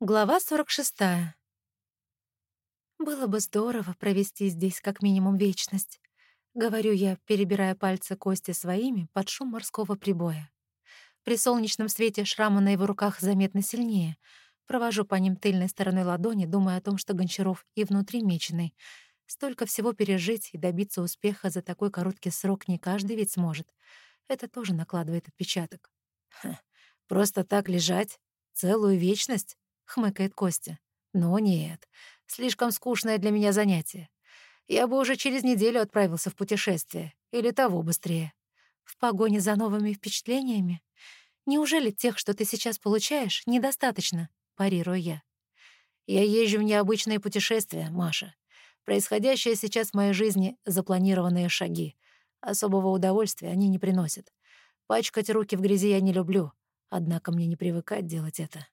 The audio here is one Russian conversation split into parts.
Глава 46. Было бы здорово провести здесь как минимум вечность. Говорю я, перебирая пальцы кости своими под шум морского прибоя. При солнечном свете шрамы на его руках заметно сильнее. Провожу по ним тыльной стороной ладони, думая о том, что Гончаров и внутри меченый. Столько всего пережить и добиться успеха за такой короткий срок не каждый ведь сможет. Это тоже накладывает отпечаток. «Просто так лежать? Целую вечность?» — хмыкает Костя. «Ну нет, слишком скучное для меня занятие. Я бы уже через неделю отправился в путешествие, или того быстрее». «В погоне за новыми впечатлениями? Неужели тех, что ты сейчас получаешь, недостаточно?» — парирую я. «Я езжу в необычные путешествия, Маша. Происходящее сейчас в моей жизни — запланированные шаги. Особого удовольствия они не приносят. Пачкать руки в грязи я не люблю, однако мне не привыкать делать это».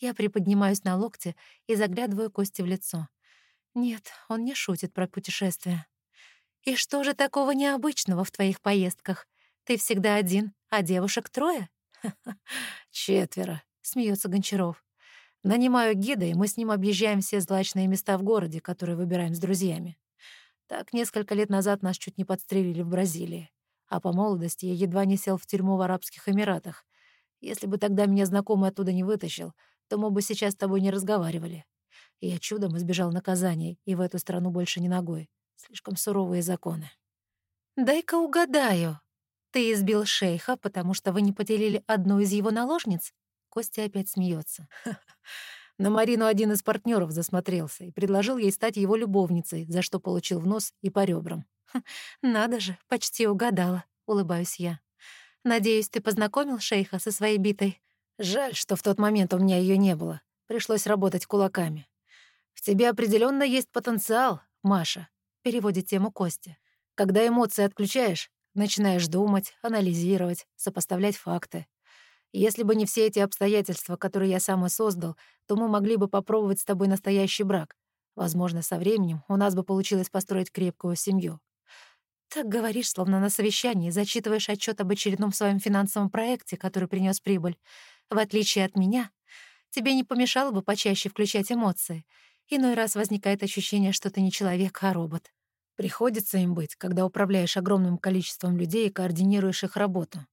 Я приподнимаюсь на локте и заглядываю Кости в лицо. Нет, он не шутит про путешествия. «И что же такого необычного в твоих поездках? Ты всегда один, а девушек трое?» «Четверо», — смеется Гончаров. «Нанимаю гида, и мы с ним объезжаем все злачные места в городе, которые выбираем с друзьями. Так несколько лет назад нас чуть не подстрелили в Бразилии, а по молодости я едва не сел в тюрьму в Арабских Эмиратах. Если бы тогда меня знакомый оттуда не вытащил, то мы бы сейчас с тобой не разговаривали. Я чудом избежал наказания и в эту страну больше не ногой. Слишком суровые законы. «Дай-ка угадаю. Ты избил шейха, потому что вы не поделили одну из его наложниц?» Костя опять смеется. На Марину один из партнеров засмотрелся и предложил ей стать его любовницей, за что получил в нос и по ребрам. «Надо же, почти угадала», — улыбаюсь я. «Надеюсь, ты познакомил шейха со своей битой?» Жаль, что в тот момент у меня ее не было. Пришлось работать кулаками. В тебе определенно есть потенциал, Маша, переводит тему Костя. Когда эмоции отключаешь, начинаешь думать, анализировать, сопоставлять факты. Если бы не все эти обстоятельства, которые я сам и создал, то мы могли бы попробовать с тобой настоящий брак. Возможно, со временем у нас бы получилось построить крепкую семью. Так говоришь, словно на совещании, зачитываешь отчет об очередном своем финансовом проекте, который принес прибыль. В отличие от меня, тебе не помешало бы почаще включать эмоции. Иной раз возникает ощущение, что ты не человек, а робот. Приходится им быть, когда управляешь огромным количеством людей и координируешь их работу.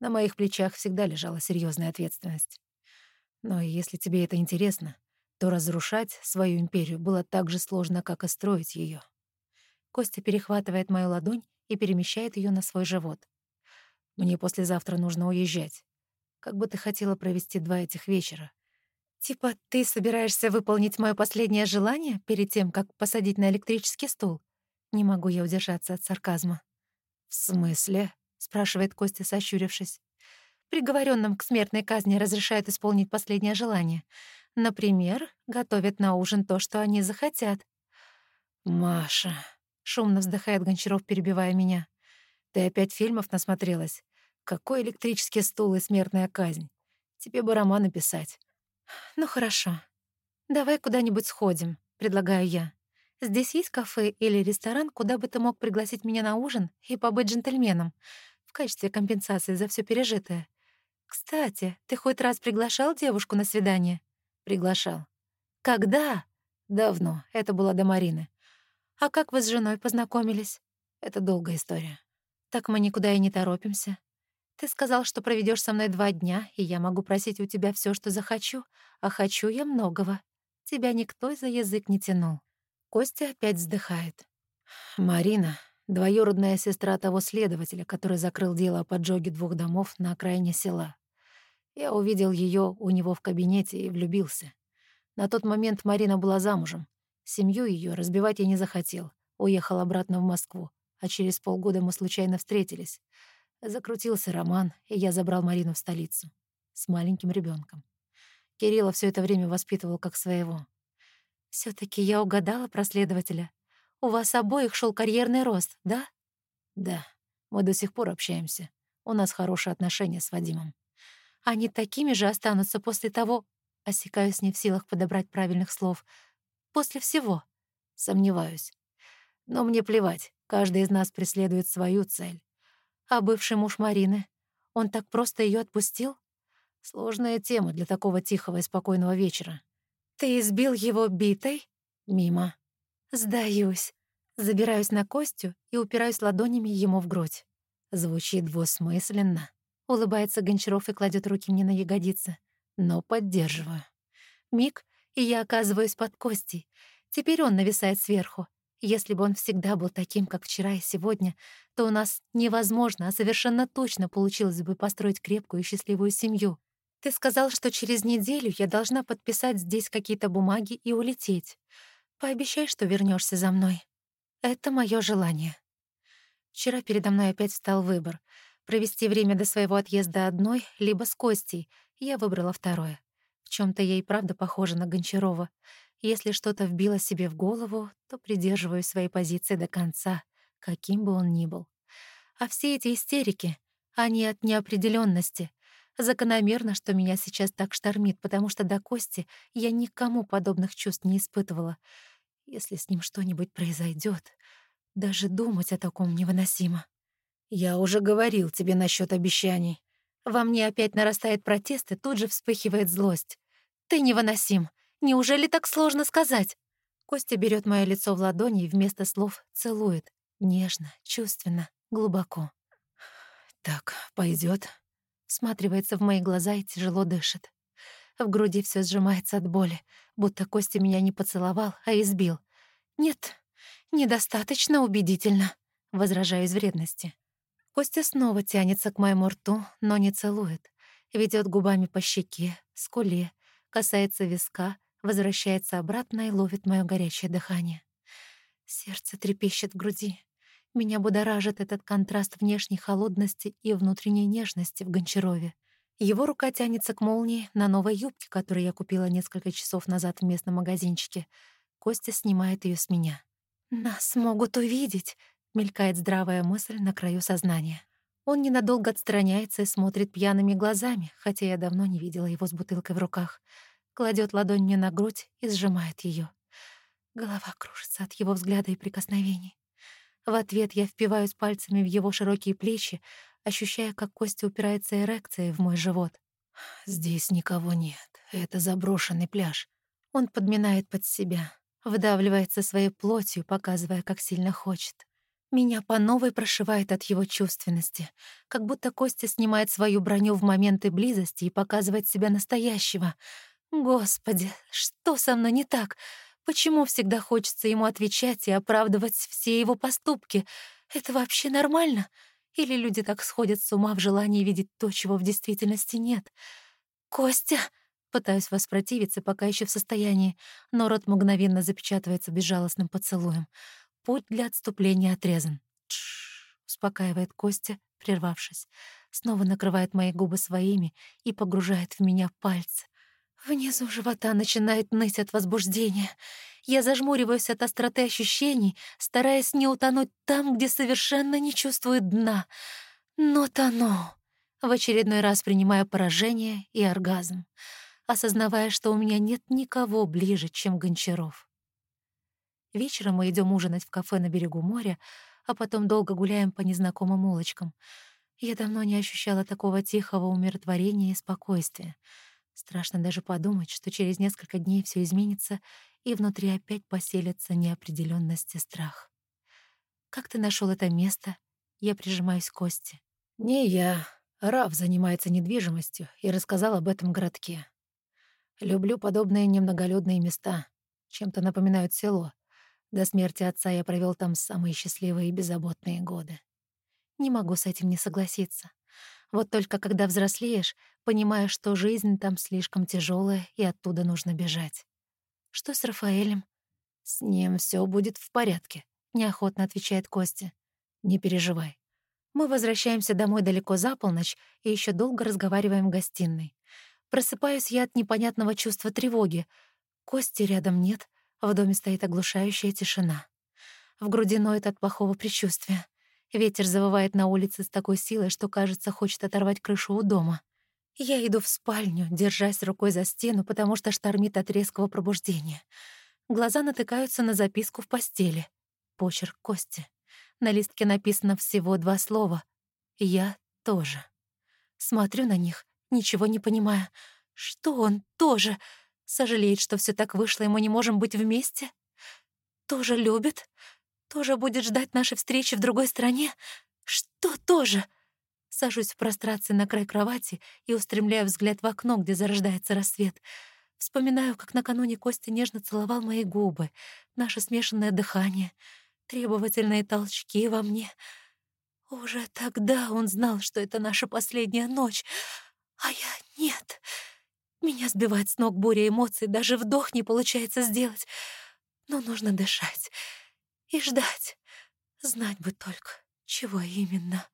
На моих плечах всегда лежала серьезная ответственность. Но если тебе это интересно, то разрушать свою империю было так же сложно, как и строить ее. Костя перехватывает мою ладонь и перемещает ее на свой живот. Мне послезавтра нужно уезжать. Как бы ты хотела провести два этих вечера? Типа, ты собираешься выполнить мое последнее желание перед тем, как посадить на электрический стул? Не могу я удержаться от сарказма. В смысле? спрашивает Костя, сощурившись. Приговоренным к смертной казни разрешают исполнить последнее желание. Например, готовят на ужин то, что они захотят. «Маша», — шумно вздыхает Гончаров, перебивая меня, — «ты опять фильмов насмотрелась? Какой электрический стул и смертная казнь? Тебе бы роман написать. Ну хорошо. Давай куда-нибудь сходим, предлагаю я. Здесь есть кафе или ресторан, куда бы ты мог пригласить меня на ужин и побыть джентльменом в качестве компенсации за все пережитое. Кстати, ты хоть раз приглашал девушку на свидание? Приглашал. Когда? Давно. Это было до Марины. А как вы с женой познакомились? Это долгая история. Так мы никуда и не торопимся. Ты сказал, что проведешь со мной два дня, и я могу просить у тебя все, что захочу, а хочу я многого. Тебя никто за язык не тянул. Костя опять вздыхает. Марина — двоюродная сестра того следователя, который закрыл дело о поджоге двух домов на окраине села. Я увидел ее у него в кабинете и влюбился. На тот момент Марина была замужем. Семью ее разбивать я не захотел. Уехал обратно в Москву, а через полгода мы случайно встретились — Закрутился роман, и я забрал Марину в столицу. С маленьким ребенком. Кирилла все это время воспитывал как своего. все таки я угадала про следователя. У вас обоих шел карьерный рост, да? Да. Мы до сих пор общаемся. У нас хорошие отношения с Вадимом. Они такими же останутся после того... Осекаюсь не в силах подобрать правильных слов. После всего. Сомневаюсь. Но мне плевать. Каждый из нас преследует свою цель. А бывший муж Марины, он так просто ее отпустил? Сложная тема для такого тихого и спокойного вечера. Ты избил его битой? Мимо. Сдаюсь. Забираюсь на Костю и упираюсь ладонями ему в грудь. Звучит двусмысленно. Улыбается Гончаров и кладет руки мне на ягодицы. Но поддерживаю. Миг, и я оказываюсь под Костей. Теперь он нависает сверху. Если бы он всегда был таким, как вчера и сегодня, то у нас невозможно, а совершенно точно получилось бы построить крепкую и счастливую семью. Ты сказал, что через неделю я должна подписать здесь какие-то бумаги и улететь. Пообещай, что вернешься за мной. Это мое желание. Вчера передо мной опять встал выбор — провести время до своего отъезда одной, либо с Костей. Я выбрала второе. В чем то я и правда похожа на Гончарова. Если что-то вбило себе в голову, то придерживаю своей позиции до конца, каким бы он ни был. А все эти истерики, они от неопределенности. Закономерно, что меня сейчас так штормит, потому что до Кости я никому подобных чувств не испытывала. Если с ним что-нибудь произойдет, даже думать о таком невыносимо. Я уже говорил тебе насчет обещаний. Во мне опять нарастает протест и тут же вспыхивает злость. Ты невыносим. Неужели так сложно сказать? Костя берет мое лицо в ладони и вместо слов целует. Нежно, чувственно, глубоко. Так, пойдет. Сматривается в мои глаза и тяжело дышит. В груди все сжимается от боли, будто Костя меня не поцеловал, а избил. Нет, недостаточно убедительно, возражаю из вредности. Костя снова тянется к моему рту, но не целует. Ведет губами по щеке, скуле, касается виска, возвращается обратно и ловит моё горячее дыхание. Сердце трепещет в груди. Меня будоражит этот контраст внешней холодности и внутренней нежности в Гончарове. Его рука тянется к молнии на новой юбке, которую я купила несколько часов назад в местном магазинчике. Костя снимает ее с меня. «Нас могут увидеть», — мелькает здравая мысль на краю сознания. Он ненадолго отстраняется и смотрит пьяными глазами, хотя я давно не видела его с бутылкой в руках. Кладет ладонь мне на грудь и сжимает ее. Голова кружится от его взгляда и прикосновений. В ответ я впиваюсь пальцами в его широкие плечи, ощущая, как Костя упирается эрекцией в мой живот. «Здесь никого нет. Это заброшенный пляж». Он подминает под себя, выдавливается своей плотью, показывая, как сильно хочет. Меня по новой прошивает от его чувственности, как будто Костя снимает свою броню в моменты близости и показывает себя настоящего. Господи, что со мной не так? Почему всегда хочется ему отвечать и оправдывать все его поступки? Это вообще нормально? Или люди так сходят с ума в желании видеть то, чего в действительности нет? «Костя!» Пытаюсь воспротивиться, пока еще в состоянии, но рот мгновенно запечатывается безжалостным поцелуем. Путь для отступления отрезан. Тш, успокаивает Костя, прервавшись. Снова накрывает мои губы своими и погружает в меня пальцы. Внизу живота начинает ныть от возбуждения. Я зажмуриваюсь от остроты ощущений, стараясь не утонуть там, где совершенно не чувствую дна. Но тону. В очередной раз принимая поражение и оргазм, осознавая, что у меня нет никого ближе, чем Гончаров. Вечером мы идем ужинать в кафе на берегу моря, а потом долго гуляем по незнакомым улочкам. Я давно не ощущала такого тихого умиротворения и спокойствия. Страшно даже подумать, что через несколько дней все изменится, и внутри опять поселится неопределенность и страх. «Как ты нашел это место?» Я прижимаюсь к Косте. «Не я. Раф занимается недвижимостью и рассказал об этом городке. Люблю подобные немноголюдные места. Чем-то напоминают село. До смерти отца я провел там самые счастливые и беззаботные годы. Не могу с этим не согласиться. Вот только когда взрослеешь, понимаешь, что жизнь там слишком тяжелая и оттуда нужно бежать. Что с Рафаэлем? С ним все будет в порядке, неохотно отвечает Костя. Не переживай. Мы возвращаемся домой далеко за полночь и еще долго разговариваем в гостиной. Просыпаюсь я от непонятного чувства тревоги. Кости рядом нет, в доме стоит оглушающая тишина. В груди ноет от плохого предчувствия. Ветер завывает на улице с такой силой, что, кажется, хочет оторвать крышу у дома. Я иду в спальню, держась рукой за стену, потому что штормит от резкого пробуждения. Глаза натыкаются на записку в постели. Почерк Кости. На листке написано всего два слова. «Я тоже». Смотрю на них Ничего не понимаю. Что он тоже? Сожалеет, что все так вышло, и мы не можем быть вместе? Тоже любит? Тоже будет ждать нашей встречи в другой стране? Что тоже? Сажусь в прострации на край кровати и устремляю взгляд в окно, где зарождается рассвет. Вспоминаю, как накануне Костя нежно целовал мои губы, наше смешанное дыхание, требовательные толчки во мне. Уже тогда он знал, что это наша последняя ночь, а я нет. Меня сбивает с ног буря эмоций, даже вдох не получается сделать. Но нужно дышать и ждать. Знать бы только, чего именно.